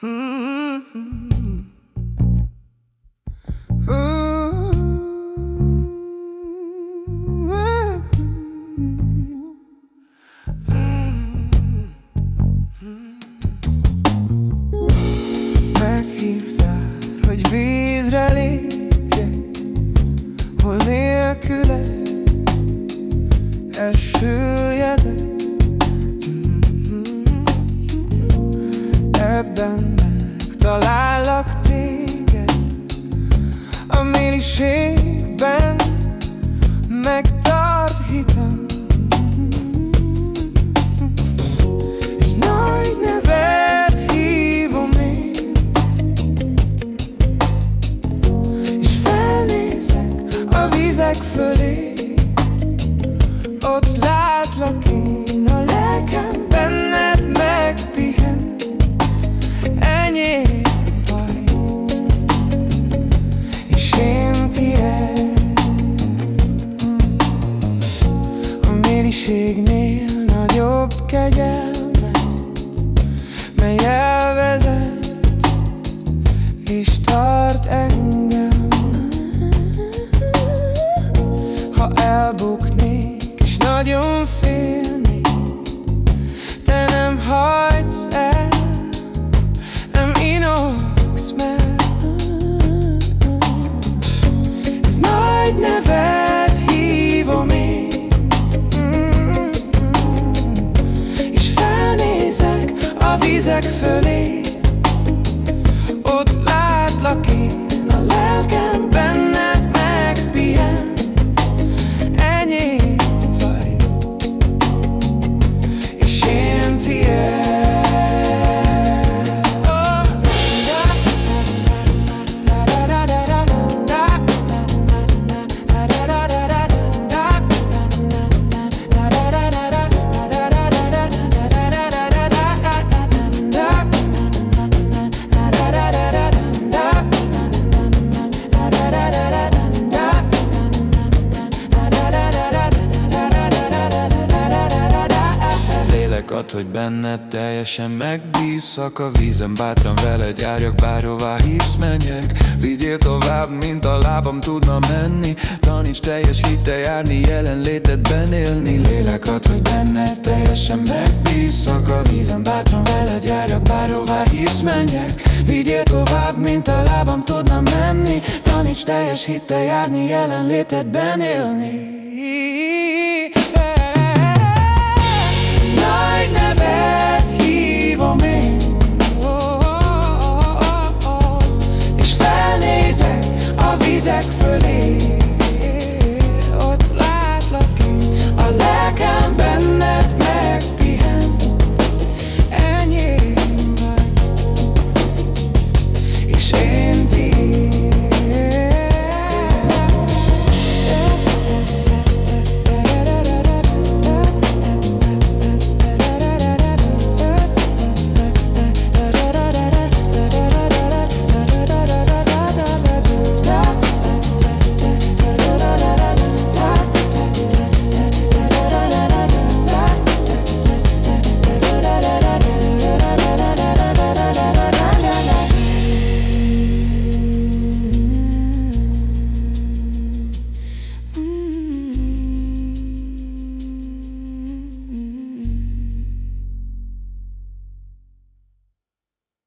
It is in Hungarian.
Hmm. Ebben megtalállak téged, a mélységben megtart A mélységnél nagyobb kegyelmet, mely elvezet és tart engem. Ha elbuknék és nagyon félnék, Lélek ad, hogy benned teljesen megbízszak A vízen bátran veled járjak, bárhová hívsz menjek. Vigyél tovább, mint a lábam tudna menni. Taníts teljes hittel járni, jelenlétedben élni. Lélek ad, hogy benned teljesen megbízszak A vízen bátran veled járjak, bárhová hívsz menjek. Vigyél tovább, mint a lábam tudna menni. Taníts teljes hittel járni, jelenlétedben élni És felnézek a vizek fölé